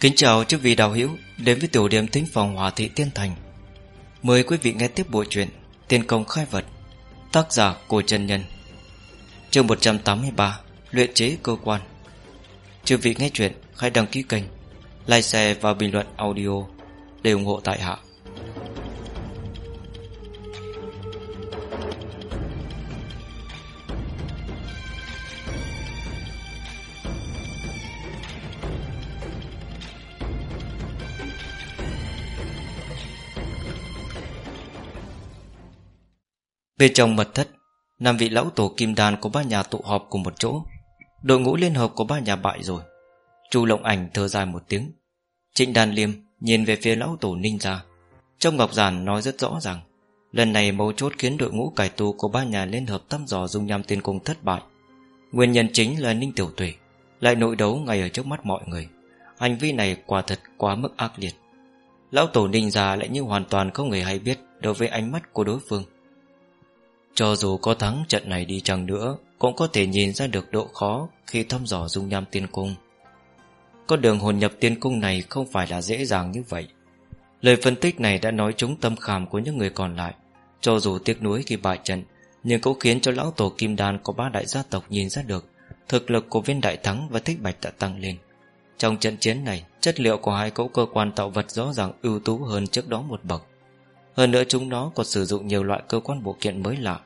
Kính chào chư vị đạo hữu đến với tiểu điểm thính phòng Hòa Thị Tiên Thành. Mời quý vị nghe tiếp bộ truyện Tiên Công Khai Vật, tác giả Cổ Trần Nhân. Chương 183: Luyện chế cơ quan. Chư vị nghe truyện hãy đăng ký kênh, like share và bình luận audio để ủng hộ tại hạ. Bên trong mật thất, Năm vị lão tổ kim đan của ba nhà tụ họp cùng một chỗ. Đội ngũ liên hợp của ba nhà bại rồi. Chu lộng ảnh thở dài một tiếng. Trịnh đàn liêm nhìn về phía lão tổ ninh ra Trong ngọc giản nói rất rõ ràng, Lần này mấu chốt khiến đội ngũ cải tu của ba nhà liên hợp thăm dò dung nham tiên cung thất bại. Nguyên nhân chính là ninh tiểu tuệ Lại nội đấu ngay ở trước mắt mọi người. Hành vi này quả thật quá mức ác liệt. Lão tổ ninh già lại như hoàn toàn không người hay biết Đối với ánh mắt của đối phương cho dù có thắng trận này đi chăng nữa, Cũng có thể nhìn ra được độ khó Khi thăm dò dung nham tiên cung. Con đường hồn nhập tiên cung này Không phải là dễ dàng như vậy. Lời phân tích này đã nói trúng tâm khảm Của những người còn lại. Cho dù tiếc nuối khi bại trận, Nhưng cũng khiến cho lão tổ kim đan Của ba đại gia tộc nhìn ra được Thực lực của viên đại thắng và thích bạch đã tăng lên. Trong trận chiến này, Chất liệu của hai cỗ cơ quan tạo vật rõ ràng ưu tú hơn trước đó một bậc. Hơn nữa chúng nó còn sử dụng nhiều loại cơ quan bộ kiện mới lạ.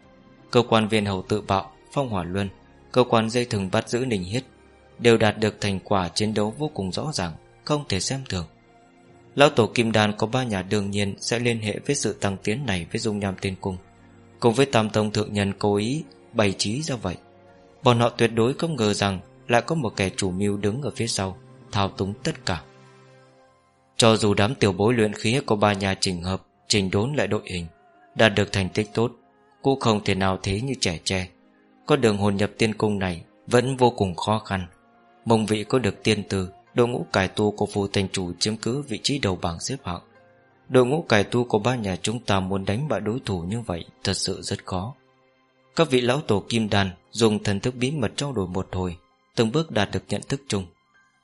Cơ quan viên hầu tự bạo, Phong hỏa luân, Cơ quan dây thừng bắt giữ nình hiết, Đều đạt được thành quả chiến đấu vô cùng rõ ràng, Không thể xem thường. Lão tổ kim đàn có ba nhà đương nhiên Sẽ liên hệ với sự tăng tiến này với dung nham tiên cung, Cùng với tam tông thượng nhân cố ý Bày trí ra vậy. Bọn họ tuyệt đối không ngờ rằng Lại có một kẻ chủ mưu đứng ở phía sau, Thao túng tất cả. Cho dù đám tiểu bối luyện khí của ba nhà trình hợp Trình đốn lại đội hình, Đạt được thành tích tốt, cũng không thể nào thế như trẻ tre. Con đường hồn nhập tiên cung này Vẫn vô cùng khó khăn. Mông vị có được tiên từ Đội ngũ cải tu của phù thành chủ chiếm cứ vị trí đầu bảng xếp hạng. Đội ngũ cải tu của ba nhà chúng ta muốn đánh bại đối thủ như vậy Thật sự rất khó. Các vị lão tổ kim đàn Dùng thần thức bí mật trao đổi một hồi, Từng bước đạt được nhận thức chung.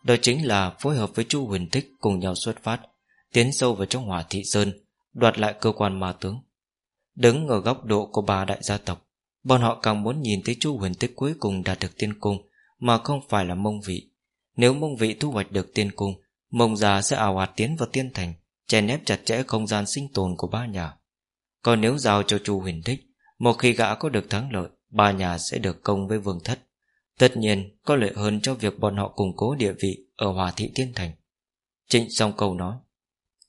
Đó chính là phối hợp với chu huyền thích Cùng nhau xuất phát, Tiến sâu vào trong hỏa thị sơn Đoạt lại cơ quan ma tướng. Đứng ở góc độ của ba đại gia tộc, Bọn họ càng muốn nhìn thấy chu huyền tích cuối cùng đạt được tiên cung Mà không phải là mông vị. Nếu mông vị thu hoạch được tiên cung, Mông già sẽ ảo ạt tiến vào tiên thành, Chèn ép chặt chẽ không gian sinh tồn của ba nhà. Còn nếu giao cho chu huyền tích, Một khi gã có được thắng lợi, Ba nhà sẽ được công với vương thất. Tất nhiên, có lợi hơn cho việc bọn họ củng cố địa vị Ở hòa thị tiên thành. Trịnh xong câu nói,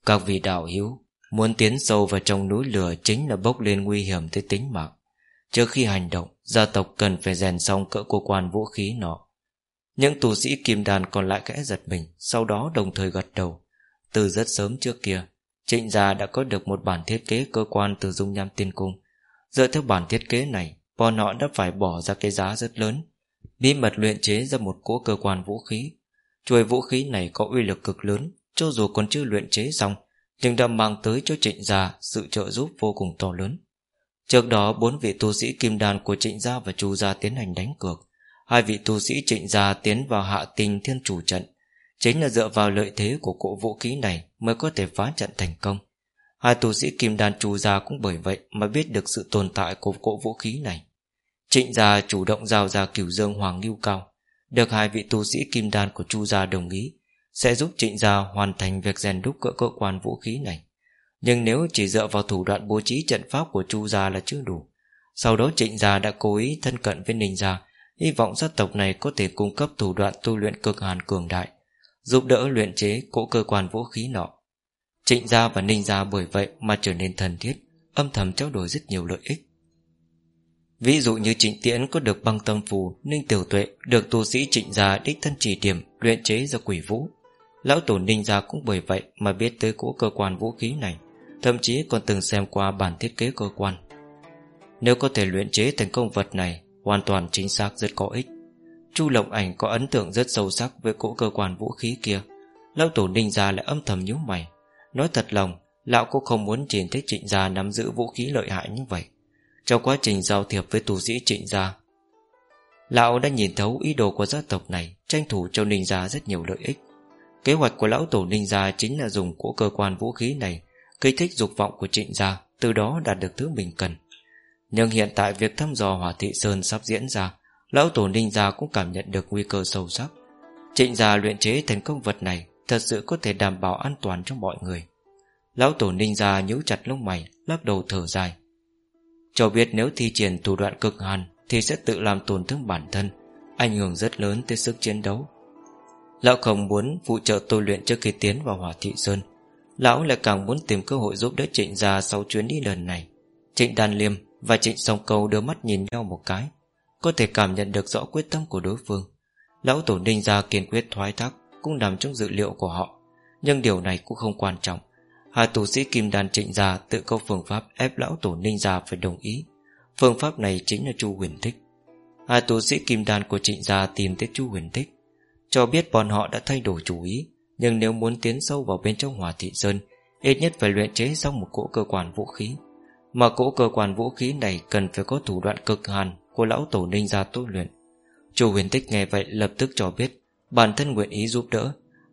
Các vị đạo hiếu Muốn tiến sâu vào trong núi lửa chính là bốc lên nguy hiểm tới tính mạng. Trước khi hành động, gia tộc cần phải rèn xong cỡ cơ quan vũ khí nọ. Những tù sĩ kim đàn còn lại kẽ giật mình, sau đó đồng thời gật đầu. Từ rất sớm trước kia, trịnh gia đã có được một bản thiết kế cơ quan từ dung nham tiên cung. Dựa theo bản thiết kế này, bọn họ đã phải bỏ ra cái giá rất lớn. Bí mật luyện chế ra một cỗ cơ quan vũ khí. Chuôi vũ khí này có uy lực cực lớn, cho dù còn chưa luyện chế xong, nhưng đã mang tới cho trịnh gia sự trợ giúp vô cùng to lớn. Trước đó, bốn vị tu sĩ kim đàn của trịnh gia và chu gia tiến hành đánh cược. Hai vị tu sĩ trịnh gia tiến vào hạ tình thiên chủ trận. Chính là dựa vào lợi thế của cỗ vũ khí này mới có thể phá trận thành công. Hai tu sĩ kim đàn chu gia cũng bởi vậy mà biết được sự tồn tại của cỗ vũ khí này. Trịnh gia chủ động giao ra cửu dương hoàng lưu cao. Được hai vị tu sĩ kim đan của chu gia đồng ý sẽ giúp trịnh gia hoàn thành việc rèn đúc cỡ cơ quan vũ khí này. Nhưng nếu chỉ dựa vào thủ đoạn bố trí trận pháp của chu gia là chưa đủ. Sau đó trịnh gia đã cố ý thân cận với ninh gia, hy vọng gia tộc này có thể cung cấp thủ đoạn tu luyện cực hàn cường đại, giúp đỡ luyện chế cỗ cơ quan vũ khí nọ. Trịnh gia và ninh gia bởi vậy mà trở nên thân thiết, âm thầm trao đổi rất nhiều lợi ích. Ví dụ như trịnh tiễn có được băng tâm phù Ninh tiểu tuệ được tu sĩ trịnh gia đích thân chỉ điểm Luyện chế ra quỷ vũ Lão tổ ninh gia cũng bởi vậy Mà biết tới cỗ cơ quan vũ khí này, Thậm chí còn từng xem qua bản thiết kế cơ quan. Nếu có thể luyện chế thành công vật này, Hoàn toàn chính xác rất có ích. Chu Lộng Ảnh có ấn tượng rất sâu sắc Với cỗ cơ quan vũ khí kia. Lão tổ ninh gia lại âm thầm nhíu mày, Nói thật lòng, Lão cũng không muốn nhìn thấy trịnh gia nắm giữ vũ khí lợi hại như vậy. Trong quá trình giao thiệp với tù sĩ trịnh gia, Lão đã nhìn thấu ý đồ của gia tộc này, Tranh thủ cho ninh gia rất nhiều lợi ích. Kế hoạch của lão tổ ninh gia chính là dùng của cơ quan vũ khí này, Kích thích dục vọng của trịnh gia, Từ đó đạt được thứ mình cần. Nhưng hiện tại việc thăm dò hỏa thị sơn sắp diễn ra, Lão tổ ninh gia cũng cảm nhận được nguy cơ sâu sắc. Trịnh gia luyện chế thành công vật này Thật sự có thể đảm bảo an toàn cho mọi người. Lão tổ ninh gia nhíu chặt lông mày, Lắc đầu thở dài. Cho biết nếu thi triển thủ đoạn cực hàn Thì sẽ tự làm tổn thương bản thân, Ảnh hưởng rất lớn tới sức chiến đấu. Lão không muốn phụ trợ tôi luyện trước khi tiến vào hỏa thị sơn. Lão lại càng muốn tìm cơ hội giúp đỡ trịnh gia sau chuyến đi lần này. Trịnh Đan Liêm và trịnh Song Câu đưa mắt nhìn nhau một cái, Có thể cảm nhận được rõ quyết tâm của đối phương. Lão tổ ninh gia kiên quyết thoái thác Cũng nằm trong dự liệu của họ, Nhưng điều này cũng không quan trọng. Hai tù sĩ kim đan trịnh gia Tự câu phương pháp ép lão tổ ninh gia phải đồng ý. Phương pháp này chính là chu huyền thích. Hai tù sĩ kim đan của trịnh gia tìm tới chu huyền thích cho biết bọn họ đã thay đổi chủ ý, Nhưng nếu muốn tiến sâu vào bên trong hòa thị sơn, Ít nhất phải luyện chế xong một cỗ cơ quan vũ khí. Mà cỗ cơ quan vũ khí này Cần phải có thủ đoạn cực hàn Của lão tổ ninh gia tu luyện. Chủ huyền tích nghe vậy lập tức cho biết, Bản thân nguyện ý giúp đỡ.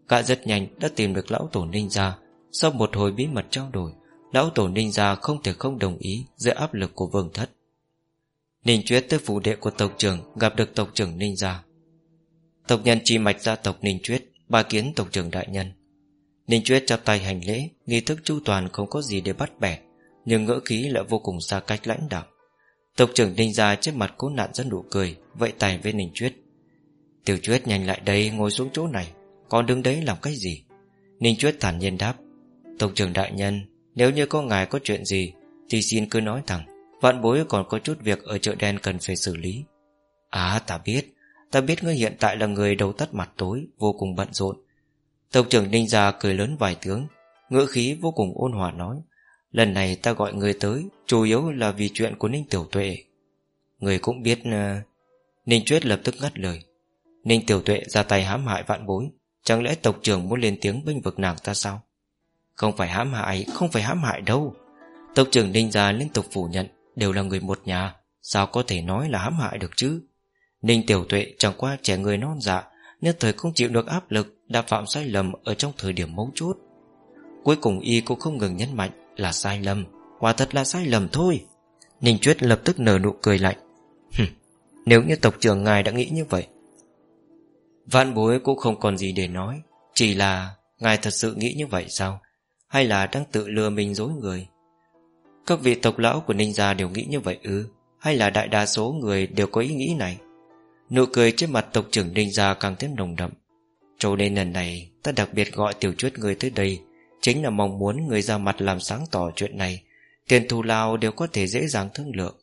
Cả rất nhanh đã tìm được lão tổ ninh gia. Sau một hồi bí mật trao đổi, Lão tổ ninh gia không thể không đồng ý Dưới áp lực của vương thất. Ninh Chuyết tới phủ đệ của tộc trưởng, Gặp được tộc trưởng Ninh gia. Tộc nhân chi mạch gia tộc Ninh Chuyết, Ba kiến tộc trưởng đại nhân. Ninh Chuyết chắp tay hành lễ, Nghi thức chu toàn không có gì để bắt bẻ, Nhưng ngỡ khí lại vô cùng xa cách lãnh đạo. Tộc trưởng Ninh gia trước mặt cố nạn rất nụ cười Vậy tài với Ninh Chuyết. Tiểu Chuyết nhanh lại đây, ngồi xuống chỗ này Còn đứng đấy làm cái gì? Ninh Chuyết thản nhiên đáp. Tộc trưởng đại nhân, Nếu như có ngài có chuyện gì, Thì xin cứ nói thẳng, Vạn bối còn có chút việc ở chợ đen cần phải xử lý. À ta biết. Ta biết ngươi hiện tại là người đầu tắt mặt tối, Vô cùng bận rộn. Tộc trưởng Ninh Gia cười lớn vài tiếng, Ngữ khí vô cùng ôn hòa nói, Lần này ta gọi người tới, Chủ yếu là vì chuyện của Ninh Tiểu Tuệ. Người cũng biết uh... Ninh Chuyết lập tức ngắt lời. Ninh Tiểu Tuệ ra tay hãm hại vạn bối, Chẳng lẽ tộc trưởng muốn lên tiếng bênh vực nàng ta sao? Không phải hãm hại, Không phải hãm hại đâu. Tộc trưởng Ninh Gia liên tục phủ nhận, Đều là người một nhà, Sao có thể nói là hãm hại được chứ? Ninh Tiểu Tuệ chẳng qua trẻ người non dạ Nên thời không chịu được áp lực, Đã phạm sai lầm ở trong thời điểm mấu chốt. Cuối cùng y cũng không ngừng nhấn mạnh Là sai lầm, Quả thật là sai lầm thôi. Ninh Chuyết lập tức nở nụ cười lạnh. Nếu như tộc trưởng ngài đã nghĩ như vậy, Vạn bối cũng không còn gì để nói, Chỉ là Ngài thật sự nghĩ như vậy sao? Hay là đang tự lừa mình dối người? Các vị tộc lão của Ninh Gia đều nghĩ như vậy ư? Hay là đại đa số người đều có ý nghĩ này? Nụ cười trên mặt tộc trưởng Ninh Gia càng thêm nồng đậm. Cho nên lần này, Ta đặc biệt gọi tiểu chuốt người tới đây, Chính là mong muốn người ra mặt làm sáng tỏ chuyện này. Tiền thù lao đều có thể dễ dàng thương lượng.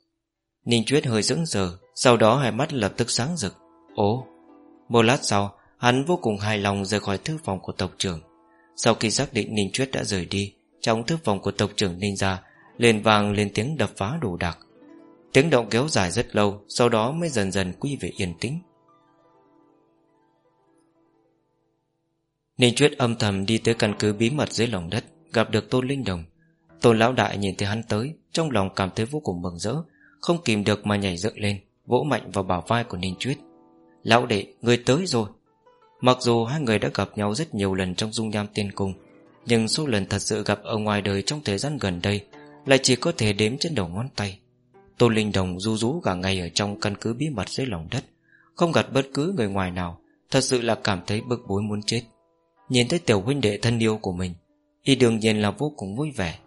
Ninh Chuyết hơi dững giờ Sau đó hai mắt lập tức sáng rực. Ồ, Một lát sau, Hắn vô cùng hài lòng rời khỏi thư phòng của tộc trưởng. Sau khi xác định Ninh Chuyết đã rời đi, Trong thư phòng của tộc trưởng Ninh gia Lên vàng lên tiếng đập phá đồ đạc. Tiếng động kéo dài rất lâu Sau đó mới dần dần quy về yên tĩnh. Ninh Chuyết âm thầm đi tới căn cứ bí mật dưới lòng đất Gặp được Tôn Linh Đồng. Tôn Lão Đại nhìn thấy hắn tới Trong lòng cảm thấy vô cùng mừng rỡ Không kìm được mà nhảy dựng lên Vỗ mạnh vào bảo vai của Ninh Chuyết. Lão đệ, người tới rồi. Mặc dù hai người đã gặp nhau rất nhiều lần trong dung nham tiên cung Nhưng số lần thật sự gặp ở ngoài đời trong thời gian gần đây Lại chỉ có thể đếm trên đầu ngón tay. Tôn Linh Đồng du rú cả ngày ở trong căn cứ bí mật dưới lòng đất. Không gặp bất cứ người ngoài nào, Thật sự là cảm thấy bực bối muốn chết. Nhìn thấy tiểu huynh đệ thân yêu của mình, Y đương nhiên là vô cùng vui vẻ.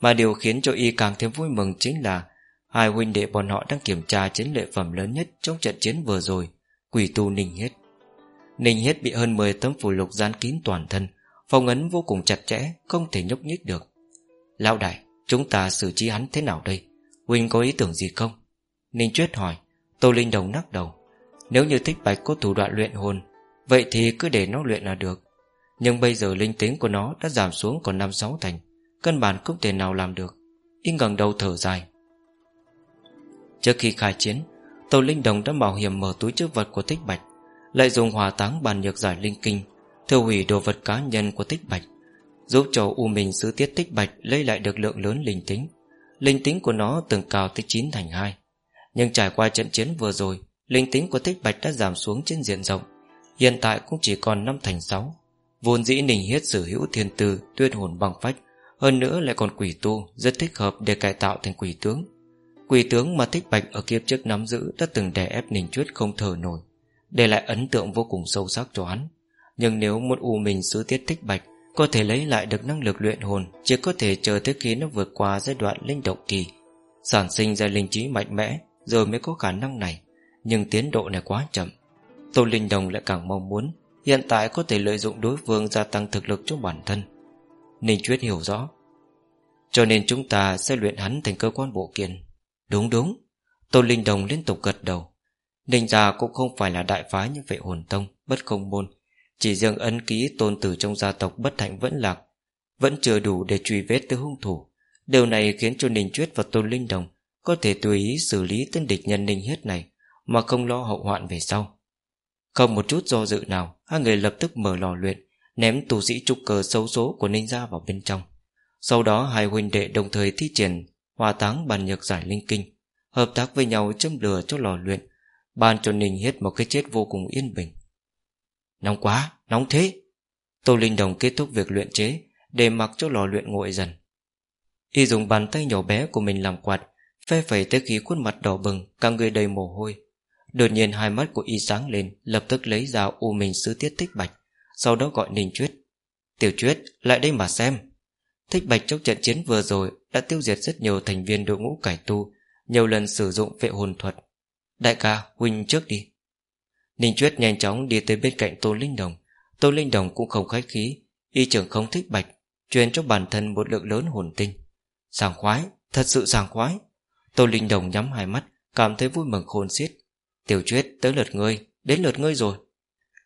Mà điều khiến cho Y càng thêm vui mừng chính là Hai huynh đệ bọn họ đang kiểm tra chiến lệ phẩm lớn nhất trong trận chiến vừa rồi, Quỷ tu Ninh Hết Ninh Hết bị hơn 10 tấm phù lục dán kín toàn thân Phòng ấn vô cùng chặt chẽ, Không thể nhúc nhích được. Lão đại, Chúng ta xử trí hắn thế nào đây? Huynh có ý tưởng gì không? Ninh Chuyết hỏi. Tô Linh Đồng nắc đầu. Nếu như thích bạch có thủ đoạn luyện hồn, Vậy thì cứ để nó luyện là được. Nhưng bây giờ linh tính của nó đã giảm xuống còn năm sáu thành Cân bản không thể nào làm được. Y ngẩng đầu thở dài. Trước khi khai chiến, Tô Linh Đồng đã mạo hiểm mở túi chứa vật của Thích Bạch, Lại dùng hòa táng bàn nhược giải linh kinh, Thiêu hủy đồ vật cá nhân của Thích Bạch, Giúp cho U Minh Sứ Tiết thích Bạch Lấy lại được lượng lớn linh tính. Linh tính của nó từng cao tới 9 thành 2 Nhưng trải qua trận chiến vừa rồi, Linh tính của thích Bạch đã giảm xuống trên diện rộng. Hiện tại cũng chỉ còn 5 thành 6 Vốn dĩ Ninh Hiết sở hữu thiên tư, Tuyết hồn băng phách, Hơn nữa lại còn quỷ tu Rất thích hợp để cải tạo thành quỷ tướng. Quỷ tướng mà Thích Bạch ở kiếp trước nắm giữ Đã từng đè ép Ninh Chuyết không thở nổi, Để lại ấn tượng vô cùng sâu sắc cho hắn. Nhưng nếu muốn u mình sứ tiết Thích Bạch có thể lấy lại được năng lực luyện hồn, Chỉ có thể chờ tới khi nó vượt qua giai đoạn linh động kỳ. Sản sinh ra linh trí mạnh mẽ, Rồi mới có khả năng này. Nhưng tiến độ này quá chậm. Tô Linh Đồng lại càng mong muốn, Hiện tại có thể lợi dụng đối phương gia tăng thực lực cho bản thân. Ninh Chuyết hiểu rõ. Cho nên chúng ta sẽ luyện hắn thành cơ quan bộ kiện. Đúng đúng. Tô Linh Đồng liên tục gật đầu. Ninh gia cũng không phải là đại phái như vệ hồn tông, Bất không môn. Chỉ riêng ấn ký tôn tử trong gia tộc bất hạnh vẫn lạc, Vẫn chưa đủ để truy vết tới hung thủ. Điều này khiến cho Ninh Chuyết và Tôn Linh Đồng Có thể tùy ý xử lý tên địch nhân Ninh Hiết này Mà không lo hậu hoạn về sau. Không một chút do dự nào, Hai người lập tức mở lò luyện, Ném tù sĩ trục cờ xấu số của Ninh gia vào bên trong. Sau đó hai huynh đệ đồng thời thi triển Hòa táng bàn nhược giải linh kinh, Hợp tác với nhau châm lửa cho lò luyện, Ban cho Ninh Hiết một cái chết vô cùng yên bình. Nóng quá, nóng thế. Tô Linh Đồng kết thúc việc luyện chế Để mặc cho lò luyện nguội dần. Y dùng bàn tay nhỏ bé của mình làm quạt Phe phẩy tới khi khuôn mặt đỏ bừng Cả người đầy mồ hôi. Đột nhiên hai mắt của Y sáng lên Lập tức lấy ra u mình sứ tiết thích bạch Sau đó gọi Ninh Chuyết. Tiểu Chuyết lại đây mà xem. Thích Bạch trong trận chiến vừa rồi Đã tiêu diệt rất nhiều thành viên đội ngũ cải tu Nhiều lần sử dụng vệ hồn thuật. Đại ca huynh trước đi. Ninh Chuyết nhanh chóng đi tới bên cạnh Tôn Linh Đồng. Tôn Linh Đồng cũng không khách khí Y trưởng không thích Bạch Truyền cho bản thân một lượng lớn hồn tinh. Sảng khoái, thật sự sảng khoái. Tôn Linh Đồng nhắm hai mắt Cảm thấy vui mừng khôn xiết. Tiểu Chuyết tới lượt ngươi, đến lượt ngươi rồi.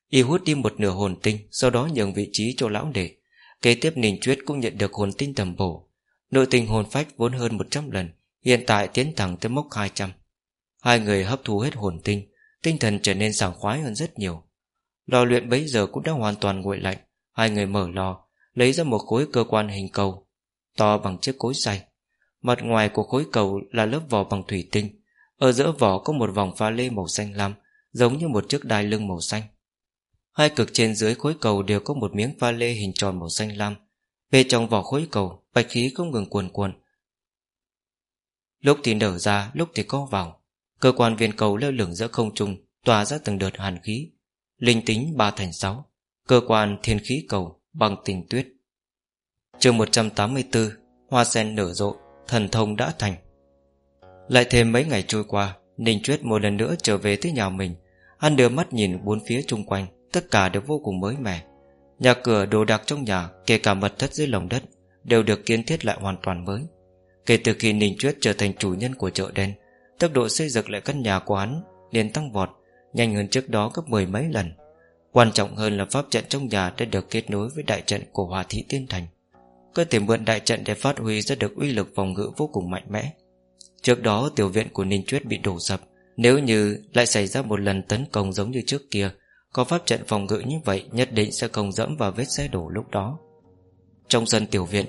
Y hút đi một nửa hồn tinh Sau đó nhường vị trí cho lão đệ. Kế tiếp Ninh Chuyết cũng nhận được hồn tinh tầm bổ. Nội tình hồn phách vốn hơn 100 lần Hiện tại tiến thẳng tới mốc 200 Hai người hấp thu hết hồn tinh Tinh thần trở nên sảng khoái hơn rất nhiều. Lò luyện bấy giờ cũng đã hoàn toàn nguội lạnh. Hai người mở lò, Lấy ra một khối cơ quan hình cầu, To bằng chiếc cối xay. Mặt ngoài của khối cầu là lớp vỏ bằng thủy tinh. Ở giữa vỏ có một vòng pha lê màu xanh lam, Giống như một chiếc đai lưng màu xanh. Hai cực trên dưới khối cầu đều có một miếng pha lê hình tròn màu xanh lam. Về trong vỏ khối cầu, Bạch khí không ngừng cuồn cuộn. Lúc thì nở ra, Lúc thì co vào. Cơ quan viên cầu lơ lửng giữa không trung, Tỏa ra từng đợt hàn khí. Linh tính 3 thành 6 Cơ quan thiên khí cầu bằng tình tuyết. Chương 184 Hoa sen nở rộ, Thần thông đã thành. Lại thêm mấy ngày trôi qua, Ninh Chuyết một lần nữa trở về tới nhà mình. Hắn đưa mắt nhìn bốn phía chung quanh, Tất cả đều vô cùng mới mẻ. Nhà cửa đồ đạc trong nhà, Kể cả mật thất dưới lòng đất, Đều được kiến thiết lại hoàn toàn mới. Kể từ khi Ninh Chuyết trở thành chủ nhân của chợ đen Tốc độ xây dựng lại căn nhà của hắn liền tăng vọt, Nhanh hơn trước đó gấp mười mấy lần. Quan trọng hơn là pháp trận trong nhà Đã được kết nối với đại trận của Hòa Thị Tiên Thành. Có thể mượn đại trận để phát huy ra được uy lực phòng ngự vô cùng mạnh mẽ. Trước đó, tiểu viện của Ninh Chuyết bị đổ sập. Nếu như lại xảy ra một lần tấn công giống như trước kia, Có pháp trận phòng ngự như vậy Nhất định sẽ không dẫm vào vết xe đổ lúc đó. Trong sân tiểu viện,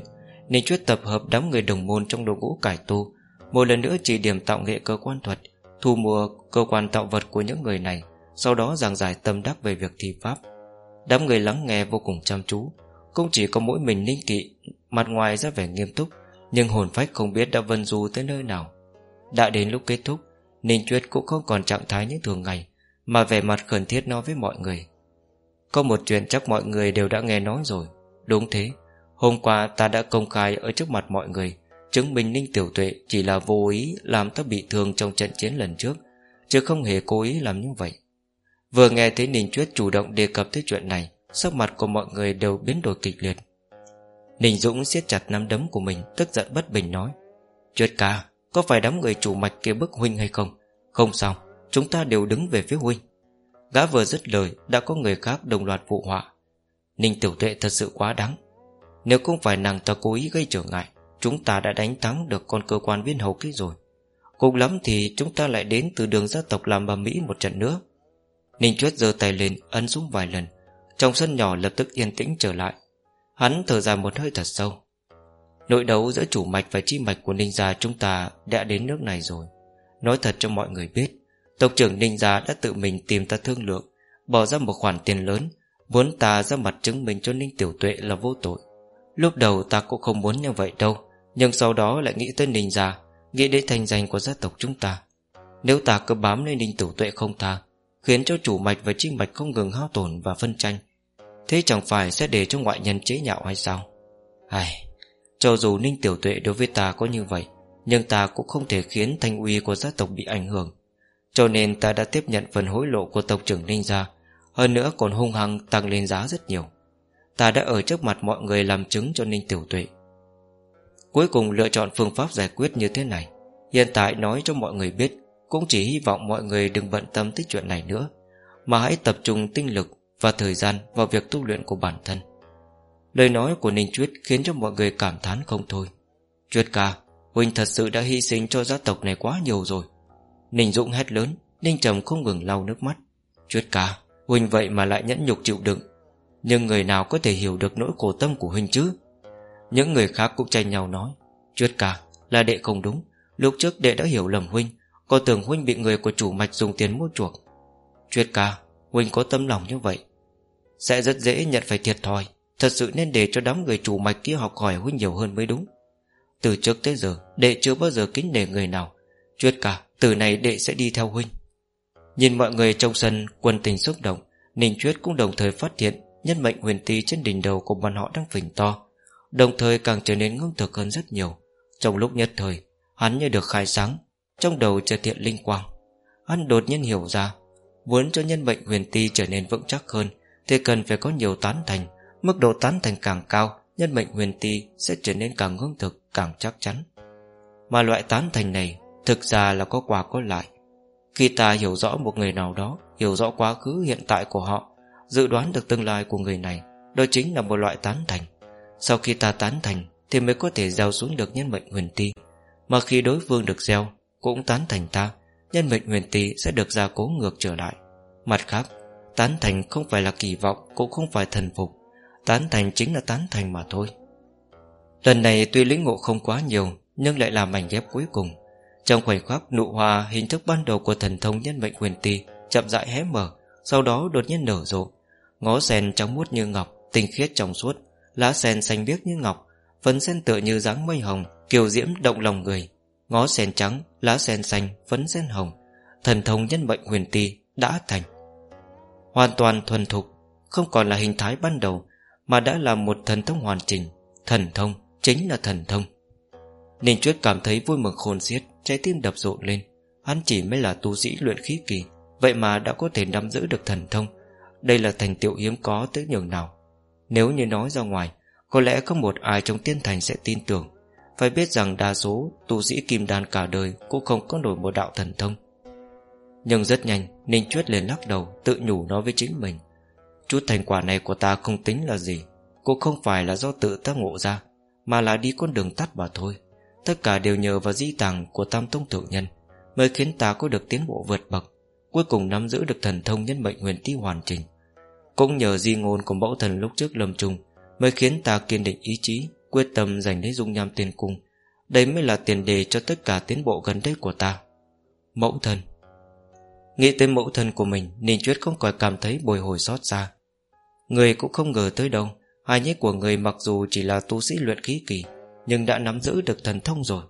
Ninh Chuyết tập hợp đám người đồng môn trong đội ngũ cải tu một lần nữa chỉ điểm tạo nghệ cơ quan thuật, Thu mua cơ quan tạo vật của những người này, Sau đó giảng giải tâm đắc về việc thi pháp. Đám người lắng nghe vô cùng chăm chú, Cũng chỉ có mỗi mình ninh kỵ Mặt ngoài ra vẻ nghiêm túc, Nhưng hồn phách không biết đã vân du tới nơi nào. Đã đến lúc kết thúc, Ninh Chuyết cũng không còn trạng thái như thường ngày, Mà vẻ mặt khẩn thiết nói với mọi người. Có một chuyện chắc mọi người đều đã nghe nói rồi. Đúng thế, Hôm qua ta đã công khai ở trước mặt mọi người Chứng minh Ninh Tiểu Tuệ chỉ là vô ý Làm ta bị thương trong trận chiến lần trước, Chứ không hề cố ý làm như vậy. Vừa nghe thấy Ninh Chuyết chủ động đề cập tới chuyện này, Sắc mặt của mọi người đều biến đổi kịch liệt. Ninh Dũng siết chặt nắm đấm của mình, Tức giận bất bình nói Chuyết ca, Có phải đám người chủ mạch kia bức huynh hay không? Không sao, Chúng ta đều đứng về phía huynh. Gã vừa dứt lời, Đã có người khác đồng loạt vụ họa. Ninh Tiểu Tuệ thật sự quá đáng. Nếu không phải nàng ta cố ý gây trở ngại Chúng ta đã đánh thắng được con cơ quan viên hầu kia rồi. Cùng lắm thì chúng ta lại đến từ đường gia tộc làm bà Mỹ một trận nữa. Ninh Chuyết giơ tay lên, ấn xuống vài lần. Trong sân nhỏ lập tức yên tĩnh trở lại. Hắn thở dài một hơi thật sâu. Nội đấu giữa chủ mạch và chi mạch của Ninh Gia chúng ta đã đến nước này rồi. Nói thật cho mọi người biết, Tộc trưởng Ninh Gia đã tự mình tìm ta thương lượng, Bỏ ra một khoản tiền lớn, Muốn ta ra mặt chứng minh cho Ninh Tiểu Tuệ là vô tội. Lúc đầu ta cũng không muốn như vậy đâu Nhưng sau đó lại nghĩ tới Ninh gia Nghĩ đến thành danh của gia tộc chúng ta. Nếu ta cứ bám lên Ninh Tiểu Tuệ không tha Khiến cho chủ mạch và trinh mạch không ngừng hao tổn và phân tranh Thế chẳng phải sẽ để cho ngoại nhân chế nhạo hay sao? Ai, Cho dù Ninh Tiểu Tuệ đối với ta có như vậy Nhưng ta cũng không thể khiến thanh uy của gia tộc bị ảnh hưởng. Cho nên ta đã tiếp nhận phần hối lộ của tộc trưởng Ninh gia Hơn nữa còn hung hăng tăng lên giá rất nhiều. Ta đã ở trước mặt mọi người làm chứng cho Ninh Tiểu Tuệ. Cuối cùng lựa chọn phương pháp giải quyết như thế này. Hiện tại nói cho mọi người biết, Cũng chỉ hy vọng mọi người đừng bận tâm tới chuyện này nữa, Mà hãy tập trung tinh lực và thời gian vào việc tu luyện của bản thân. Lời nói của Ninh Chuyết khiến cho mọi người cảm thán không thôi. Chuyết ca Huynh thật sự đã hy sinh cho gia tộc này quá nhiều rồi. Ninh Dũng hét lớn, Ninh Trầm không ngừng lau nước mắt. Chuyết ca Huynh vậy mà lại nhẫn nhục chịu đựng. Nhưng người nào có thể hiểu được nỗi khổ tâm của Huynh chứ? Những người khác cũng tranh nhau nói Chuyết cả Là đệ không đúng. Lúc trước đệ đã hiểu lầm Huynh, Có tưởng Huynh bị người của chủ mạch dùng tiền mua chuộc. Chuyết ca, Huynh có tâm lòng như vậy. Sẽ rất dễ nhận phải thiệt thòi. Thật sự nên để cho đám người chủ mạch kia học hỏi Huynh nhiều hơn mới đúng. Từ trước tới giờ, Đệ chưa bao giờ kính nể người nào. Chuyết cả từ này đệ sẽ đi theo Huynh. Nhìn mọi người trong sân, Quân tình xúc động, Ninh Chuyết cũng đồng thời phát hiện Nhân mệnh huyền ti trên đỉnh đầu của bọn họ đang phình to, Đồng thời càng trở nên ngưng thực hơn rất nhiều. Trong lúc nhất thời, Hắn như được khai sáng, Trong đầu trở thiện linh quang. Hắn đột nhiên hiểu ra, Muốn cho nhân mệnh huyền ti trở nên vững chắc hơn, Thì cần phải có nhiều tán thành. Mức độ tán thành càng cao, Nhân mệnh huyền ti sẽ trở nên càng ngưng thực, Càng chắc chắn. Mà loại tán thành này, thực ra là có quả có lại. Khi ta hiểu rõ một người nào đó, Hiểu rõ quá khứ hiện tại của họ Dự đoán được tương lai của người này, Đó chính là một loại tán thành. Sau khi ta tán thành, Thì mới có thể gieo xuống được nhân mệnh huyền ti. Mà khi đối phương được gieo, Cũng tán thành ta, Nhân mệnh huyền ti sẽ được gia cố ngược trở lại. Mặt khác, Tán thành không phải là kỳ vọng, Cũng không phải thần phục. Tán thành chính là tán thành mà thôi. Lần này tuy lĩnh ngộ không quá nhiều, Nhưng lại là mảnh ghép cuối cùng. Trong khoảnh khắc nụ hòa hình thức ban đầu của thần thông nhân mệnh huyền ti Chậm rãi hé mở, Sau đó đột nhiên nở rộ. Ngó sen trắng muốt như ngọc Tinh khiết trong suốt. Lá sen xanh biếc như ngọc Phấn sen tựa như dáng mây hồng Kiều diễm động lòng người. Ngó sen trắng, lá sen xanh, phấn sen hồng. Thần thông nhân bệnh huyền ti đã thành. Hoàn toàn thuần thục Không còn là hình thái ban đầu Mà đã là một thần thông hoàn chỉnh. Thần thông chính là thần thông. Ninh Chuyết cảm thấy vui mừng khôn xiết Trái tim đập rộn lên. Hắn chỉ mới là tu sĩ luyện khí kỳ Vậy mà đã có thể nắm giữ được thần thông. Đây là thành tiệu hiếm có tới nhường nào. Nếu như nói ra ngoài, Có lẽ không một ai trong tiên thành sẽ tin tưởng. Phải biết rằng đa số Tu sĩ kim đan cả đời Cũng không có nổi một đạo thần thông. Nhưng rất nhanh, Ninh Chuyết liền lắc đầu, Tự nhủ nói với chính mình. Chút thành quả này của ta không tính là gì, Cũng không phải là do tự ta ngộ ra, Mà là đi con đường tắt mà thôi. Tất cả đều nhờ vào di tàng của Tam Tông Thượng Nhân, Mới khiến ta có được tiến bộ vượt bậc, Cuối cùng nắm giữ được thần thông nhân mệnh huyền ti hoàn chỉnh. Cũng nhờ di ngôn của mẫu thần lúc trước lâm trùng Mới khiến ta kiên định ý chí, Quyết tâm giành lấy dung nham tiền cung. Đây mới là tiền đề cho tất cả tiến bộ gần đây của ta. Mẫu thần. Nghĩ tới mẫu thân của mình, Ninh Chuyết không khỏi cảm thấy bồi hồi xót xa. Người cũng không ngờ tới đâu, Hai nhếch của người mặc dù chỉ là tu sĩ luyện khí kỳ, Nhưng đã nắm giữ được thần thông rồi.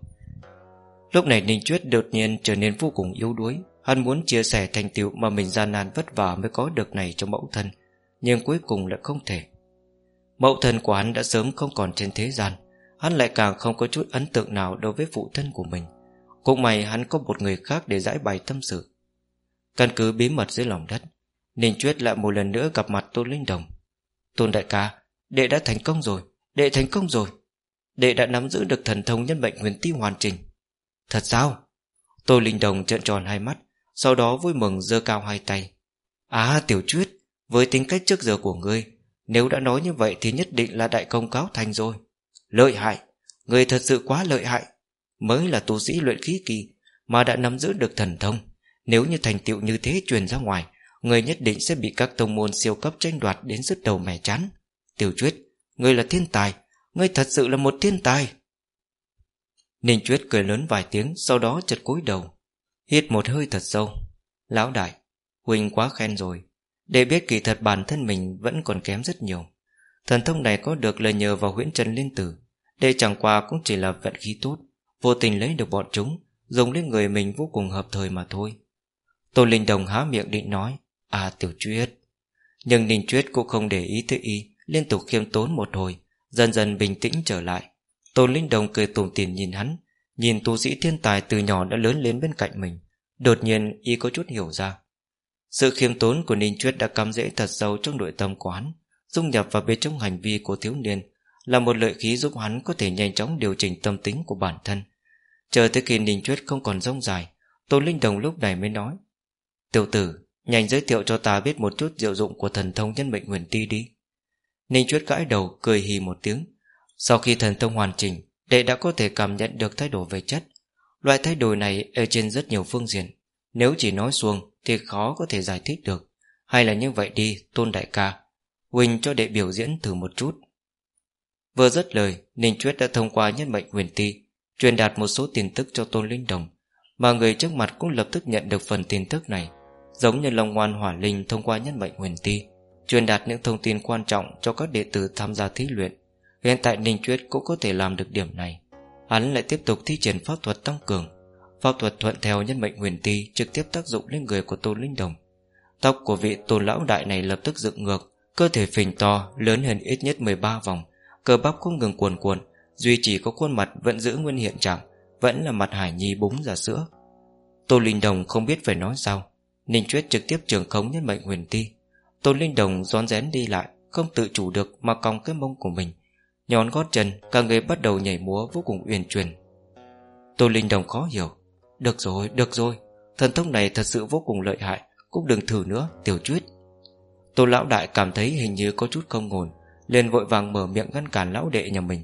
Lúc này Ninh Chuyết đột nhiên trở nên vô cùng yếu đuối. Hắn muốn chia sẻ thành tựu mà mình gian nan vất vả mới có được này cho mẫu thân nhưng cuối cùng lại không thể. Mẫu thân của hắn đã sớm không còn trên thế gian, Hắn lại càng không có chút ấn tượng nào đối với phụ thân của mình. Cũng may hắn có một người khác để giải bày tâm sự. Căn cứ bí mật dưới lòng đất, Ninh Chuyết lại một lần nữa gặp mặt Tôn Linh Đồng. Tôn đại ca, Đệ đã thành công rồi, Đệ thành công rồi. Đệ đã nắm giữ được thần thông nhân mệnh huyền ti hoàn chỉnh. Thật sao? Tôn Linh Đồng trợn tròn hai mắt, Sau đó vui mừng giơ cao hai tay. À tiểu chuyết với tính cách trước giờ của ngươi Nếu đã nói như vậy thì nhất định là đại công cáo thành rồi. Lợi hại Ngươi thật sự quá lợi hại. Mới là tu sĩ luyện khí kỳ Mà đã nắm giữ được thần thông nếu như thành tựu như thế truyền ra ngoài Người nhất định sẽ bị các tông môn siêu cấp tranh đoạt Đến rứt đầu mẻ chán. Tiểu truyết ngươi là thiên tài Ngươi thật sự là một thiên tài. Ninh Chuyết cười lớn vài tiếng Sau đó chật cúi đầu Hít một hơi thật sâu. Lão đại, Huynh quá khen rồi. Để biết kỳ thật bản thân mình vẫn còn kém rất nhiều. Thần thông này có được là nhờ vào huyễn trần liên tử. Đây chẳng qua cũng chỉ là vận khí tốt. Vô tình lấy được bọn chúng, Dùng lên người mình vô cùng hợp thời mà thôi. Tô Linh Đồng há miệng định nói À tiểu truyết Nhưng Ninh Truyết cũng không để ý tới y, Liên tục khiêm tốn một hồi, Dần dần bình tĩnh trở lại. Tôn Linh Đồng cười tủm tỉm nhìn hắn, Nhìn tu sĩ thiên tài từ nhỏ đã lớn lên bên cạnh mình. Đột nhiên y có chút hiểu ra. Sự khiêm tốn của Ninh Chuyết đã cắm rễ thật sâu trong nội tâm của hắn Dung nhập vào bên trong hành vi của thiếu niên, Là một lợi khí giúp hắn có thể nhanh chóng điều chỉnh tâm tính của bản thân. Chờ tới khi Ninh Chuyết không còn rông dài, Tôn Linh Đồng lúc này mới nói, Tiểu tử, Nhanh giới thiệu cho ta biết một chút diệu dụng của thần thông nhân mệnh huyền ti đi. Ninh Chuyết gãi đầu, cười hì một tiếng. Sau khi thần thông hoàn chỉnh, Đệ đã có thể cảm nhận được thay đổi về chất. Loại thay đổi này ở trên rất nhiều phương diện. Nếu chỉ nói xuông thì khó có thể giải thích được. Hay là như vậy đi, tôn đại ca. Huỳnh cho đệ biểu diễn thử một chút. Vừa dứt lời, Ninh Chuyết đã thông qua nhân mệnh huyền ti Truyền đạt một số tin tức cho Tôn Linh Đồng, Mà người trước mặt cũng lập tức nhận được phần tin tức này, Giống như Long Ngoan Hỏa Linh thông qua nhân mệnh huyền ti Truyền đạt những thông tin quan trọng cho các đệ tử tham gia thí luyện. Hiện tại Ninh Chuyết cũng có thể làm được điểm này. Hắn lại tiếp tục thi triển pháp thuật tăng cường Pháp thuật thuận theo nhân mệnh huyền ti Trực tiếp tác dụng lên người của Tôn Linh Đồng. Tóc của vị tôn lão đại này lập tức dựng ngược, Cơ thể phình to, Lớn hơn ít nhất 13 vòng, Cơ bắp không ngừng cuồn cuộn, Duy chỉ có khuôn mặt vẫn giữ nguyên hiện trạng, Vẫn là mặt hải nhi búng ra sữa. Tôn Linh Đồng không biết phải nói sao, Ninh Chuyết trực tiếp trường khống nhân mệnh huyền ti. Tôn Linh Đồng rón rén đi lại, Không tự chủ được mà cong cái mông của mình, Nhón gót chân, Cả người bắt đầu nhảy múa vô cùng uyển chuyển. Tô Linh Đồng khó hiểu được rồi, được rồi. Thần thông này thật sự vô cùng lợi hại. Cũng đừng thử nữa, tiểu truyết Tô Lão Đại cảm thấy hình như có chút không ngồn liền vội vàng mở miệng ngăn cản lão đệ nhà mình.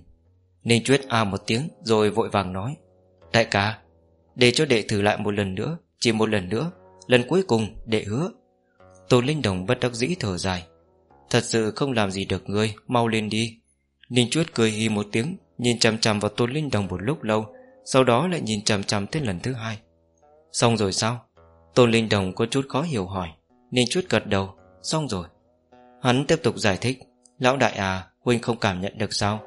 Ninh truyết à một tiếng Rồi vội vàng nói Đại ca Để cho đệ thử lại một lần nữa Chỉ một lần nữa Lần cuối cùng đệ hứa. Tô Linh Đồng bất đắc dĩ thở dài Thật sự không làm gì được ngươi Mau lên đi. Ninh Chuất cười hi một tiếng Nhìn chằm chằm vào Tô Linh Đồng một lúc lâu sau đó lại nhìn chằm chằm tới lần thứ hai. Xong rồi sao? Tôn Linh Đồng có chút khó hiểu hỏi, nên chút gật đầu. Xong rồi. Hắn tiếp tục giải thích. Lão đại à Huynh không cảm nhận được sao?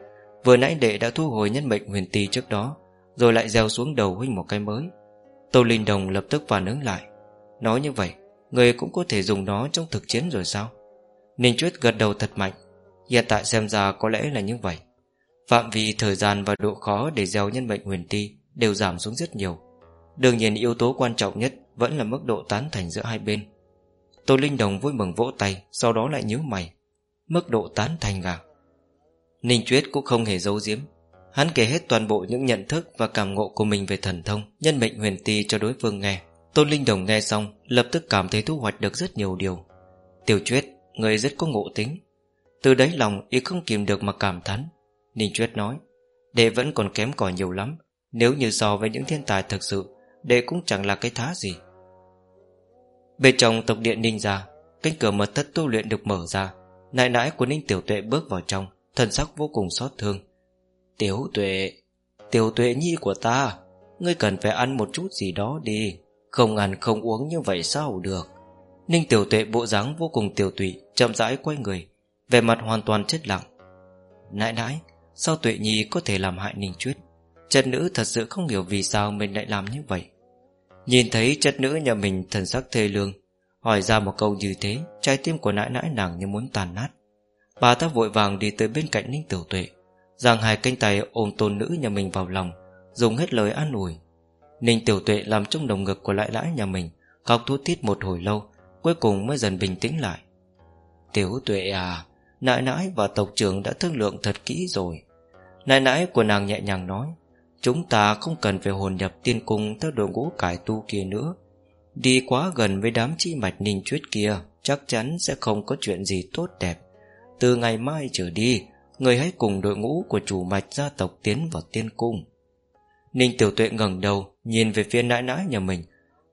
Vừa nãy đệ đã thu hồi nhân mệnh huyền tì trước đó, Rồi lại gieo xuống đầu Huynh một cái mới. Tôn Linh Đồng lập tức phản ứng lại. Nói như vậy, Người cũng có thể dùng nó trong thực chiến rồi sao? Ninh Chuyết gật đầu thật mạnh. Hiện tại xem ra có lẽ là như vậy. Phạm vi, thời gian và độ khó Để gieo nhân mệnh huyền ti Đều giảm xuống rất nhiều. Đương nhiên, yếu tố quan trọng nhất Vẫn là mức độ tán thành giữa hai bên. Tô Linh Đồng vui mừng vỗ tay, Sau đó lại nhớ mày. Mức độ tán thành à? Ninh Chuyết cũng không hề giấu giếm. Hắn kể hết toàn bộ những nhận thức Và cảm ngộ của mình về thần thông, Nhân mệnh huyền ti cho đối phương nghe. Tôn Linh Đồng nghe xong, Lập tức cảm thấy thu hoạch được rất nhiều điều. Tiểu Chuyết Người rất có ngộ tính. Từ đấy lòng ý không kìm được mà cảm thán. Ninh Chuyết nói, Đệ vẫn còn kém cỏi nhiều lắm, Nếu như so với những thiên tài thực sự, Đệ cũng chẳng là cái thá gì. Bên trong tộc điện Ninh ra, Cánh cửa mật thất tu luyện được mở ra Nại nãi của Ninh Tiểu Tuệ bước vào trong, Thần sắc vô cùng xót thương. Tiểu Tuệ Tiểu Tuệ nhi của ta, Ngươi cần phải ăn một chút gì đó đi, Không ăn không uống như vậy sao được? Ninh Tiểu Tuệ bộ dáng vô cùng tiểu tụy, Chậm rãi quay người Về mặt hoàn toàn chết lặng. Nãi nãi Sao Tuệ Nhi có thể làm hại Ninh Chuyết? Chất nữ thật sự không hiểu vì sao mình lại làm như vậy. Nhìn thấy chất nữ nhà mình thần sắc thê lương, Hỏi ra một câu như thế, Trái tim của nãi nãi nàng như muốn tàn nát. Bà ta vội vàng đi tới bên cạnh Ninh Tiểu Tuệ, Giang hai cánh tay ôm tôn nữ nhà mình vào lòng, Dùng hết lời an ủi. Ninh Tiểu Tuệ làm trong đồng ngực của lại lãi nhà mình, Khóc thút thít một hồi lâu, Cuối cùng mới dần bình tĩnh lại. Tiểu Tuệ à Nãi nãi và tộc trưởng đã thương lượng thật kỹ rồi. Nãi nãi của nàng nhẹ nhàng nói, Chúng ta không cần phải hồn nhập tiên cung Theo đội ngũ cải tu kia nữa. Đi quá gần với đám chi mạch ninh chuyết kia, Chắc chắn sẽ không có chuyện gì tốt đẹp. Từ ngày mai trở đi, Người hãy cùng đội ngũ của chủ mạch gia tộc tiến vào tiên cung. Ninh tiểu tuệ ngẩng đầu, Nhìn về phía nãi nãi nhà mình.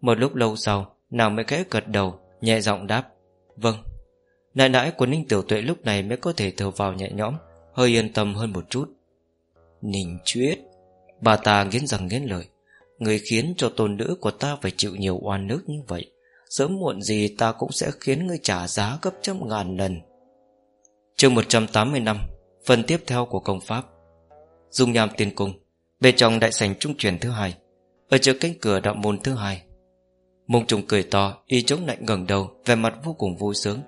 Một lúc lâu sau, Nàng mới khẽ gật đầu, Nhẹ giọng đáp Vâng. Nãi nãi của Ninh tiểu tuệ lúc này mới có thể thở vào nhẹ nhõm, Hơi yên tâm hơn một chút. Ninh chuyết. Bà ta nghiến rằng nghiến lời Người khiến cho tôn nữ của ta phải chịu nhiều oan nước như vậy. Sớm muộn gì ta cũng sẽ khiến ngươi trả giá gấp trăm ngàn lần. Chương 180 năm, Phần tiếp theo của công pháp. Dung nham tiên cung Bên trong đại sảnh trung truyền thứ hai, Ở trước cánh cửa đạo môn thứ hai. Mông trùng cười to, Y chống lạnh ngẩng đầu, Vẻ mặt vô cùng vui sướng.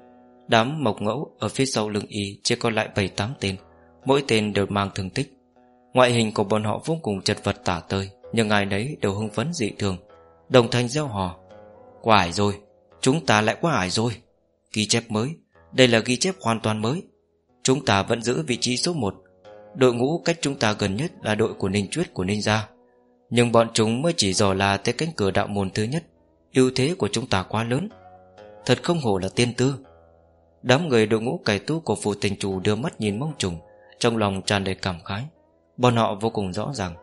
Đám mộc ngẫu ở phía sau lưng Y Chỉ còn lại 7-8 tên, Mỗi tên đều mang thương tích. Ngoại hình của bọn họ vô cùng chật vật tả tơi, Nhưng ai nấy đều hưng phấn dị thường. Đồng thanh gieo hò. Quá ải rồi, Chúng ta lại quá ải rồi. Ghi chép mới, Đây là ghi chép hoàn toàn mới. Chúng ta vẫn giữ vị trí số 1 Đội ngũ cách chúng ta gần nhất là đội của Ninh Chuyết của Ninh Gia. Nhưng bọn chúng mới chỉ dò là tới cánh cửa đạo môn thứ nhất. Ưu thế của chúng ta quá lớn. Thật không hổ là tiên tư. Đám người đội ngũ cải tu của phù tình chủ đưa mắt nhìn mong trùng, Trong lòng tràn đầy cảm khái. Bọn họ vô cùng rõ ràng.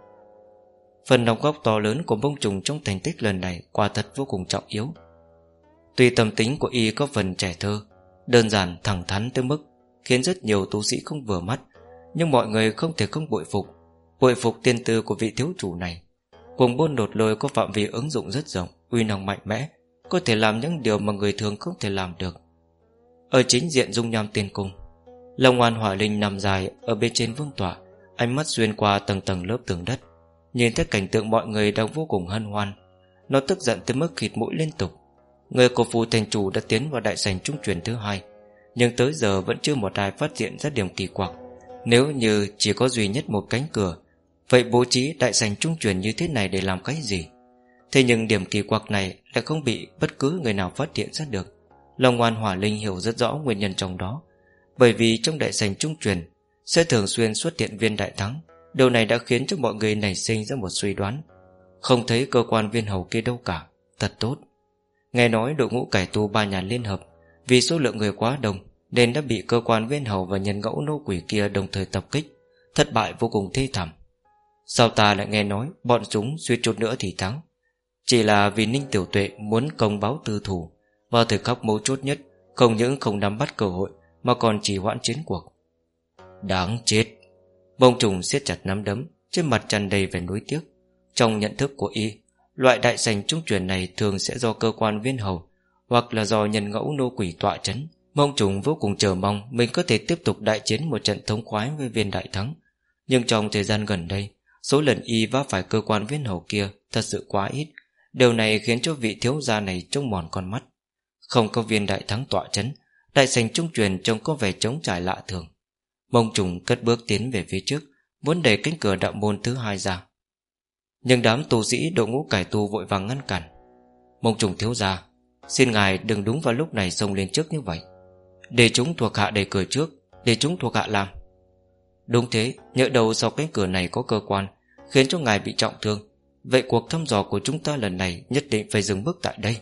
Phần đóng góp to lớn của bông trùng trong thành tích lần này Quả thật vô cùng trọng yếu. Tuy tâm tính của y có phần trẻ thơ, Đơn giản thẳng thắn tới mức Khiến rất nhiều tu sĩ không vừa mắt, Nhưng mọi người không thể không bội phục. Bội phục tiên tư của vị thiếu chủ này, Cuồng bôn đột lôi có phạm vi ứng dụng rất rộng, Uy năng mạnh mẽ, Có thể làm những điều mà người thường không thể làm được. Ở chính diện dung nham tiên cung Lòng ngoan hỏa linh nằm dài Ở bên trên vương tọa Ánh mắt xuyên qua tầng tầng lớp tường đất, Nhìn thấy cảnh tượng mọi người đang vô cùng hân hoan. Nó tức giận tới mức khịt mũi liên tục. Người của phù thành chủ đã tiến vào đại sảnh trung truyền thứ hai, Nhưng tới giờ vẫn chưa một ai phát hiện ra điểm kỳ quặc. Nếu như chỉ có duy nhất một cánh cửa, Vậy bố trí đại sảnh trung truyền như thế này để làm cái gì? Thế nhưng điểm kỳ quặc này Lại không bị bất cứ người nào phát hiện ra được. Long ngoan hỏa linh hiểu rất rõ nguyên nhân trong đó, Bởi vì trong đại sảnh trung truyền sẽ thường xuyên xuất hiện viên đại thắng. Điều này đã khiến cho mọi người nảy sinh ra một suy đoán. Không thấy cơ quan viên hầu kia đâu cả. Thật tốt. Nghe nói đội ngũ cải tu ba nhà liên hợp, Vì số lượng người quá đông, Nên đã bị cơ quan viên hầu và nhân ngẫu nô quỷ kia đồng thời tập kích. Thất bại vô cùng thê thảm. Sao ta lại nghe nói Bọn chúng suy chút nữa thì thắng? Chỉ là vì Ninh Tiểu Tuệ muốn công báo tư thủ, Vào thời khắc mấu chốt nhất, Không những không nắm bắt cơ hội, Mà còn chỉ hoãn chiến cuộc. Đáng chết. Bông trùng siết chặt nắm đấm, Trên mặt tràn đầy vẻ nuối tiếc. Trong nhận thức của y, Loại đại sành trung truyền này thường sẽ do cơ quan viên hầu, Hoặc là do nhân ngẫu nô quỷ tọa chấn. Mông trùng vô cùng chờ mong Mình có thể tiếp tục đại chiến một trận thống khoái với viên đại thắng. Nhưng trong thời gian gần đây, Số lần y vấp phải cơ quan viên hầu kia Thật sự quá ít. Điều này khiến cho vị thiếu gia này trông mòn con mắt. Không có viên đại thắng tọa chấn, Đại sành trung truyền trông có vẻ trống trải lạ thường. Mông trùng cất bước tiến về phía trước, Muốn đẩy cánh cửa đạo môn thứ hai ra. Nhưng đám tu sĩ đội ngũ cải tu vội vàng ngăn cản. Mông trùng thiếu ra Xin ngài đừng đúng vào lúc này xông lên trước như vậy. Để chúng thuộc hạ đẩy cửa trước, Để chúng thuộc hạ làm. Đúng thế, Nhỡ đầu sau cánh cửa này có cơ quan, Khiến cho ngài bị trọng thương, Vậy cuộc thăm dò của chúng ta lần này Nhất định phải dừng bước tại đây.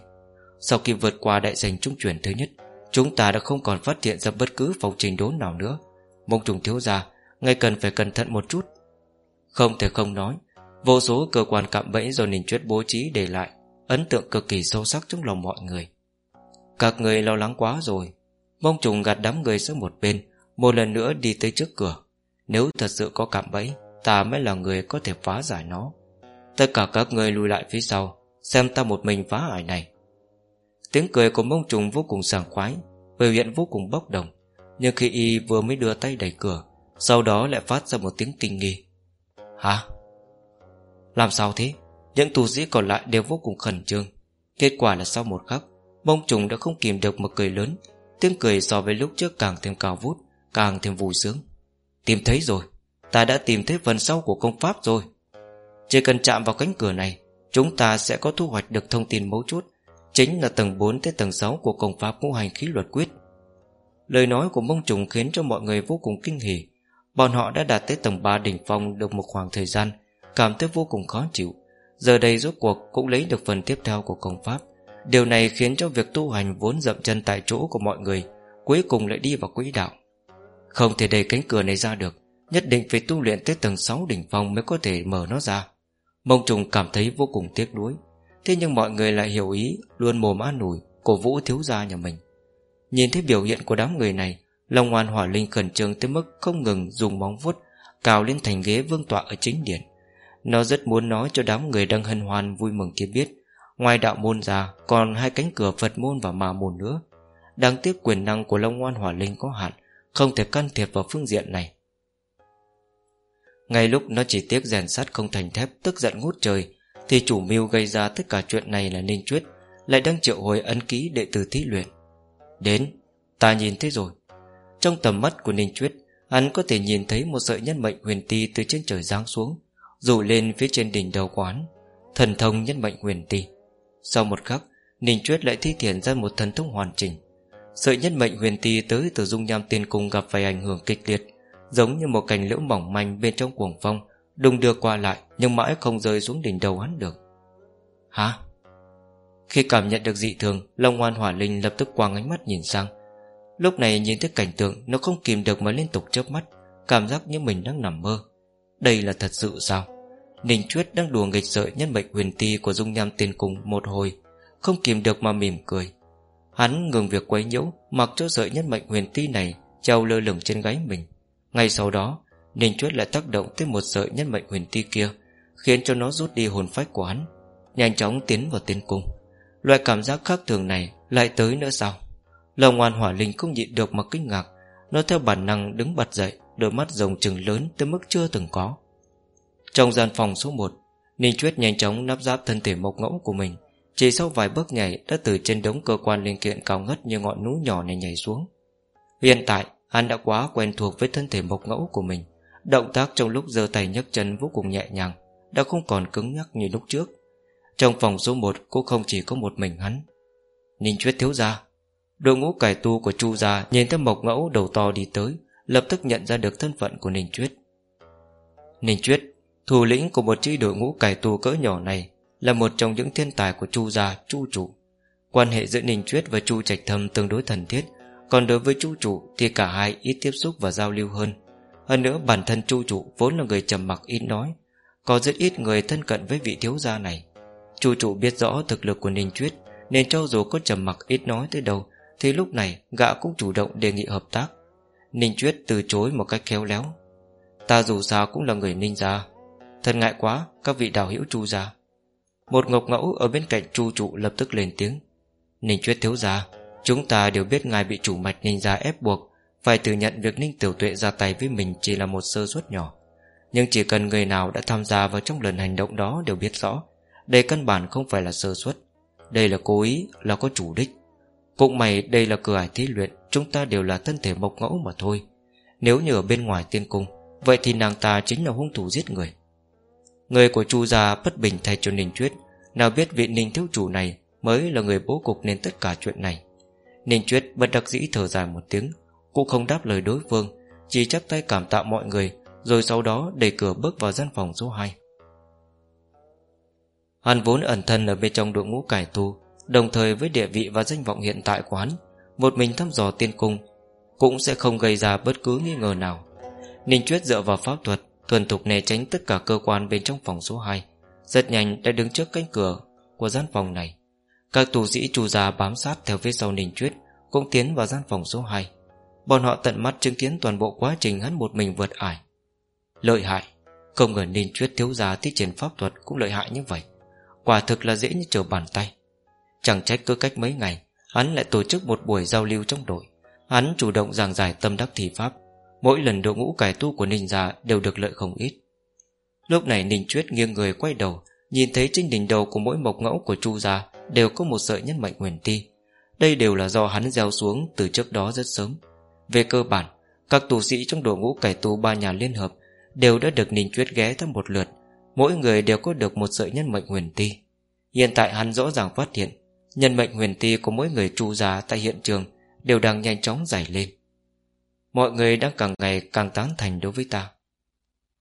Sau khi vượt qua đại sành trung chuyển thứ nhất, Chúng ta đã không còn phát hiện ra bất cứ phòng trình đốn nào nữa. Mông trùng thiếu gia, Ngay cần phải cẩn thận một chút. Không thể không nói, Vô số cơ quan cạm bẫy do Ninh Chuyết bố trí để lại, Ấn tượng cực kỳ sâu sắc trong lòng mọi người. Các người lo lắng quá rồi. Mông trùng gạt đám người sang một bên, Một lần nữa đi tới trước cửa. Nếu thật sự có cạm bẫy, Ta mới là người có thể phá giải nó. Tất cả các người lùi lại phía sau, Xem ta một mình phá ải này. Tiếng cười của mông trùng vô cùng sảng khoái, Biểu hiện vô cùng bốc đồng nhưng khi y vừa mới đưa tay đẩy cửa, Sau đó lại phát ra một tiếng kinh nghi. Hả? Làm sao thế? Những tù sĩ còn lại đều vô cùng khẩn trương. Kết quả là sau một khắc Bông trùng đã không kìm được một cười lớn. Tiếng cười so với lúc trước càng thêm cao vút, Càng thêm vui sướng. Tìm thấy rồi. Ta đã tìm thấy phần sau của công pháp rồi. Chỉ cần chạm vào cánh cửa này, Chúng ta sẽ có thu hoạch được thông tin mấu chốt. Chính là tầng 4 tới tầng 6 Của công pháp ngũ hành khí luật quyết. Lời nói của mông trùng khiến cho mọi người vô cùng kinh hỉ. Bọn họ đã đạt tới tầng 3 đỉnh phong được một khoảng thời gian, Cảm thấy vô cùng khó chịu. Giờ đây rốt cuộc cũng lấy được phần tiếp theo của công pháp. Điều này khiến cho việc tu hành vốn dậm chân tại chỗ của mọi người Cuối cùng lại đi vào quỹ đạo. Không thể đẩy cánh cửa này ra được, Nhất định phải tu luyện tới tầng 6 đỉnh phong mới có thể mở nó ra. Mông trùng cảm thấy vô cùng tiếc nuối. Thế nhưng mọi người lại hiểu ý, Luôn mồm an ủi, Cổ vũ thiếu gia nhà mình. Nhìn thấy biểu hiện của đám người này, Long ngoan hỏa linh khẩn trương tới mức không ngừng dùng móng vuốt Cào lên thành ghế vương tọa ở chính điện. Nó rất muốn nói cho đám người đang hân hoan vui mừng kia biết, Ngoài đạo môn ra Còn hai cánh cửa Phật môn và ma môn nữa. Đáng tiếc quyền năng của Long Ngoan Hỏa Linh có hạn, Không thể can thiệp vào phương diện này. Ngay lúc nó chỉ tiếc rèn sắt không thành thép, Tức giận ngút trời, Thì chủ mưu gây ra tất cả chuyện này là Ninh Chuyết, Lại đang triệu hồi ấn ký đệ tử thí luyện. Đến, Ta nhìn thấy rồi. Trong tầm mắt của Ninh Chuyết, Hắn có thể nhìn thấy một sợi nhân mệnh huyền ti Từ trên trời giáng xuống, Rủ lên phía trên đỉnh đầu quán Thần thông nhân mệnh huyền ti. Sau một khắc, Ninh Chuyết lại thi triển ra một thần thông hoàn chỉnh. Sợi nhân mệnh huyền ti tới từ dung nham tiên cung gặp phải ảnh hưởng kịch liệt, Giống như một cành liễu mỏng manh bên trong cuồng phong, Đùng đưa qua lại, Nhưng mãi không rơi xuống đỉnh đầu hắn được. Hả? Khi cảm nhận được dị thường, Long ngoan hỏa linh lập tức quang ánh mắt nhìn sang. Lúc này nhìn thấy cảnh tượng Nó không kìm được mà liên tục chớp mắt, Cảm giác như mình đang nằm mơ. Đây là thật sự sao? Ninh Chuyết đang đùa nghịch sợi nhân mệnh huyền ti Của dung nham tiên cung một hồi, Không kìm được mà mỉm cười. Hắn ngừng việc quấy nhiễu, Mặc cho sợi nhân mệnh huyền ti này Treo lơ lửng trên gáy mình. Ngay sau đó, Ninh Chuyết lại tác động tới một sợi nhân mệnh huyền ti kia, Khiến cho nó rút đi hồn phách của hắn, Nhanh chóng tiến vào tiên cung. Loại cảm giác khác thường này Lại tới nữa sao? Lòng ngoan hỏa linh không nhịn được mà kinh ngạc. Nó theo bản năng đứng bật dậy, Đôi mắt rồng trừng lớn tới mức chưa từng có. Trong gian phòng số 1 Ninh Chuyết nhanh chóng nắp giáp thân thể mộc ngẫu của mình. Chỉ sau vài bước nhảy Đã từ trên đống cơ quan linh kiện cao ngất Như ngọn núi nhỏ này nhảy xuống. Hiện tại, hắn đã quá quen thuộc với thân thể mộc ngẫu của mình. Động tác trong lúc giơ tay nhấc chân vô cùng nhẹ nhàng, Đã không còn cứng nhắc như lúc trước. Trong phòng số 1 cũng không chỉ có một mình hắn. Ninh Chuyết thiếu ra Đội ngũ cải tu của Chu gia Nhìn thấy mộc ngẫu đầu to đi tới, Lập tức nhận ra được thân phận của Ninh Chuyết. Ninh Chuyết, Thủ lĩnh của một chi đội ngũ cải tu cỡ nhỏ này, Là một trong những thiên tài của Chu gia, Chu chủ. Quan hệ giữa Ninh Chuyết và Chu Trạch Thâm tương đối thần thiết, Còn đối với Chu chủ Thì cả hai ít tiếp xúc và giao lưu hơn. Hơn nữa bản thân Chu chủ Vốn là người trầm mặc ít nói, Có rất ít người thân cận với vị thiếu gia này. Chu chủ biết rõ thực lực của Ninh Chuyết Nên cho dù có trầm mặc ít nói tới đâu, thì lúc này gã cũng chủ động đề nghị hợp tác. Ninh Chuyết từ chối một cách khéo léo. Ta dù sao cũng là người ninh gia. Thật ngại quá, Các vị đào hữu chu gia. Một ngọc ngẫu ở bên cạnh chu trụ lập tức lên tiếng. Ninh Chuyết thiếu gia, Chúng ta đều biết ngài bị chủ mạch ninh gia ép buộc, Phải thừa nhận việc ninh tiểu tuệ ra tay với mình Chỉ là một sơ suất nhỏ. Nhưng chỉ cần người nào đã tham gia vào trong lần hành động đó Đều biết rõ đây căn bản không phải là sơ suất. Đây là cố ý, là có chủ đích. Cũng mày đây là cửa ải thí luyện Chúng ta đều là thân thể mộc ngẫu mà thôi. Nếu như ở bên ngoài tiên cung Vậy thì nàng ta chính là hung thủ giết người. Người của chu gia bất bình thay cho Ninh Chuyết Nào biết vị Ninh thiếu chủ này Mới là người bố cục nên tất cả chuyện này. Ninh Chuyết bất đắc dĩ thở dài một tiếng Cũng không đáp lời đối phương Chỉ chắp tay cảm tạ mọi người Rồi sau đó đẩy cửa bước vào gian phòng số 2 Hắn vốn ẩn thân ở bên trong đội ngũ cải tu, Đồng thời với địa vị và danh vọng hiện tại của hắn, Một mình thăm dò tiên cung Cũng sẽ không gây ra bất cứ nghi ngờ nào. Ninh Chuyết dựa vào pháp thuật, Thuần thục né tránh tất cả cơ quan bên trong phòng số 2 Rất nhanh đã đứng trước cánh cửa Của gian phòng này. Các tù sĩ trù già bám sát theo phía sau Ninh Chuyết Cũng tiến vào gian phòng số 2 Bọn họ tận mắt chứng kiến toàn bộ quá trình hắn một mình vượt ải. Lợi hại, Không ngờ Ninh Chuyết thiếu gia tiết triển pháp thuật Cũng lợi hại như vậy. Quả thực là dễ như trở bàn tay. Chẳng trách cứ cách mấy ngày, Hắn lại tổ chức một buổi giao lưu trong đội. Hắn chủ động giảng giải tâm đắc thị pháp. Mỗi lần đội ngũ cải tu của Ninh gia Đều được lợi không ít. Lúc này Ninh Chuyết nghiêng người quay đầu, Nhìn thấy trên đỉnh đầu của mỗi mộc ngẫu của Chu gia Đều có một sợi nhân mệnh huyền ti. Đây đều là do hắn gieo xuống Từ trước đó rất sớm. Về cơ bản, Các tù sĩ trong đội ngũ cải tu ba nhà liên hợp Đều đã được Ninh Chuyết ghé thăm một lượt Mỗi người đều có được một sợi nhân mệnh huyền ti. Hiện tại hắn rõ ràng phát hiện, Nhân mệnh huyền ti của mỗi người chu gia tại hiện trường Đều đang nhanh chóng giải lên. Mọi người đang càng ngày càng tán thành đối với ta.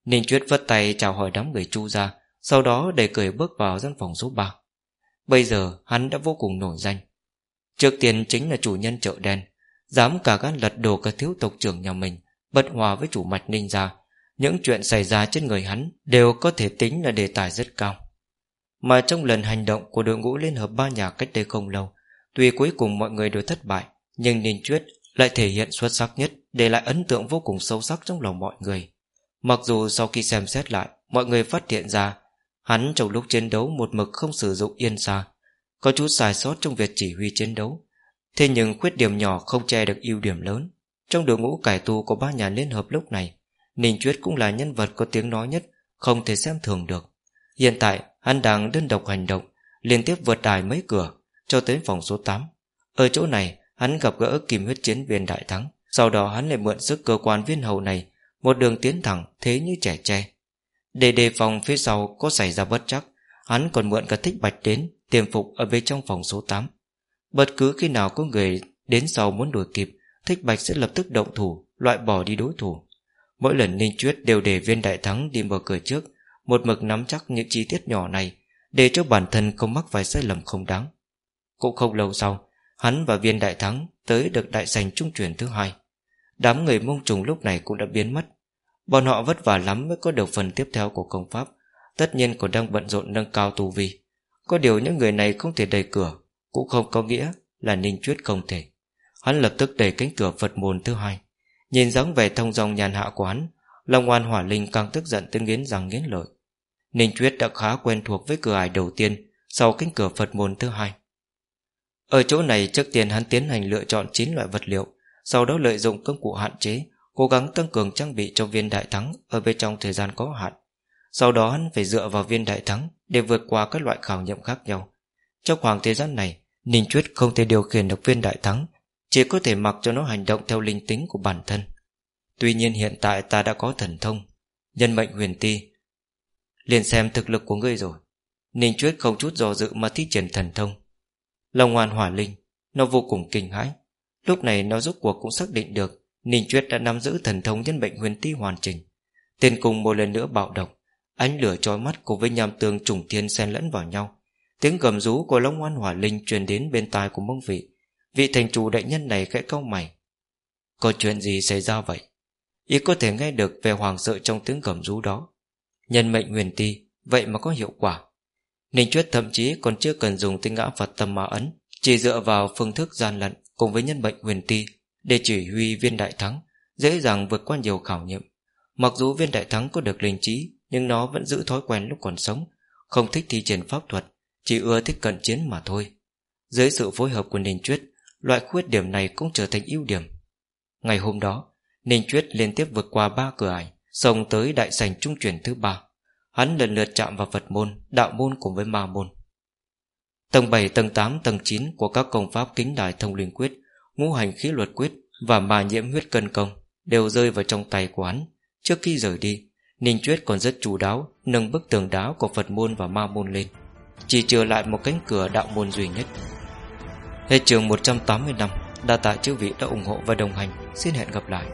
Ninh Chuyết vất tay chào hỏi đám người chu gia Sau đó đầy cười bước vào gian phòng số 3 Bây giờ hắn đã vô cùng nổi danh. Trước tiên chính là chủ nhân chợ đen, Dám cả gan lật đổ cả thiếu tộc trưởng nhà mình, Bất hòa với chủ mạch ninh gia những chuyện xảy ra trên người hắn Đều có thể tính là đề tài rất cao. Mà trong lần hành động của đội ngũ Liên hợp ba nhà cách đây không lâu, Tuy cuối cùng mọi người đều thất bại, Nhưng Ninh Chuyết lại thể hiện xuất sắc nhất, Để lại ấn tượng vô cùng sâu sắc trong lòng mọi người. Mặc dù sau khi xem xét lại, Mọi người phát hiện ra, Hắn trong lúc chiến đấu một mực không sử dụng yên xa, Có chút sai sót trong việc chỉ huy chiến đấu. Thế nhưng khuyết điểm nhỏ không che được ưu điểm lớn. Trong đội ngũ cải tu của ba nhà liên hợp lúc này Ninh Chuyết cũng là nhân vật có tiếng nói nhất, Không thể xem thường được. Hiện tại, hắn đang đơn độc hành động, Liên tiếp vượt đài mấy cửa, Cho tới phòng số 8 Ở chỗ này, hắn gặp gỡ kìm huyết chiến viên đại thắng, Sau đó hắn lại mượn sức cơ quan viên hầu này, Một đường tiến thẳng, thế như trẻ tre. Để đề phòng phía sau có xảy ra bất chắc, Hắn còn mượn cả thích bạch đến, Tiềm phục ở bên trong phòng số 8 Bất cứ khi nào có người đến sau muốn đuổi kịp, Thích bạch sẽ lập tức động thủ, Loại bỏ đi đối thủ. Mỗi lần Ninh Chuyết đều để viên đại thắng đi mở cửa trước, Một mực nắm chắc những chi tiết nhỏ này, Để cho bản thân không mắc phải sai lầm không đáng. Cũng không lâu sau, Hắn và viên đại thắng Tới được đại sành trung chuyển thứ hai. Đám người mông trùng lúc này cũng đã biến mất. Bọn họ vất vả lắm mới có được phần tiếp theo của công pháp, Tất nhiên còn đang bận rộn nâng cao tu vi. Có điều những người này không thể đẩy cửa, Cũng không có nghĩa là Ninh Chuyết không thể. Hắn lập tức đẩy cánh cửa Phật môn thứ hai. Nhìn dáng vẻ thông dòng nhàn hạ quán Long oan hỏa linh càng tức giận tới nghiến răng nghiến lợi. Ninh Chuyết đã khá quen thuộc với cửa ải đầu tiên Sau cánh cửa Phật môn thứ hai. Ở chỗ này trước tiên hắn tiến hành lựa chọn 9 loại vật liệu, Sau đó lợi dụng công cụ hạn chế, Cố gắng tăng cường trang bị cho viên đại thắng Ở bên trong thời gian có hạn. Sau đó hắn phải dựa vào viên đại thắng Để vượt qua các loại khảo nghiệm khác nhau. Trong khoảng thời gian này, Ninh Chuyết không thể điều khiển được viên đại thắng chỉ có thể mặc cho nó hành động theo linh tính của bản thân. Tuy nhiên hiện tại ta đã có thần thông, Nhân mệnh huyền ti. Liền xem thực lực của ngươi rồi. Ninh Chuyết không chút do dự mà thi triển thần thông. Lòng hoàn hỏa linh, Nó vô cùng kinh hãi. Lúc này nó rốt cuộc cũng xác định được Ninh Chuyết đã nắm giữ thần thông nhân bệnh huyền ti hoàn chỉnh. Tên cùng một lần nữa bạo động, Ánh lửa trói mắt cùng với nham tương trùng thiên xen lẫn vào nhau. Tiếng gầm rú của Long Hoan Hỏa Linh truyền đến bên tai của mông vị. Vị thành chủ đại nhân này khẽ cau mày. Có chuyện gì xảy ra vậy? Y có thể nghe được về hoàng sợ trong tiếng gầm rú đó. Nhân mệnh nguyền ti, Vậy mà có hiệu quả. Ninh Chuyết thậm chí còn chưa cần dùng tinh ngã Phật tâm ma ấn, Chỉ dựa vào phương thức gian lận Cùng với nhân mệnh nguyền ti Để chỉ huy viên đại thắng, Dễ dàng vượt qua nhiều khảo nghiệm. Mặc dù viên đại thắng có được linh trí, Nhưng nó vẫn giữ thói quen lúc còn sống, Không thích thi triển pháp thuật, Chỉ ưa thích cận chiến mà thôi. Dưới sự phối hợp của Ninh Chuyết Loại khuyết điểm này cũng trở thành ưu điểm. Ngày hôm đó Ninh Chuyết liên tiếp vượt qua ba cửa ải Xông tới đại sành trung chuyển thứ ba. Hắn lần lượt chạm vào Phật môn Đạo môn cùng với ma môn. Tầng 7, tầng 8, tầng 9 Của các công pháp kính đài thông linh quyết Ngũ hành khí luật quyết Và mà nhiễm huyết cân công Đều rơi vào trong tay của hắn. Trước khi rời đi Ninh Chuyết còn rất chú đáo Nâng bức tường đá của Phật môn và ma môn lên Chỉ trừ lại một cánh cửa đạo môn duy nhất. Hết trường 185 năm, Đa tạ chữ vị đã ủng hộ và đồng hành. Xin hẹn gặp lại.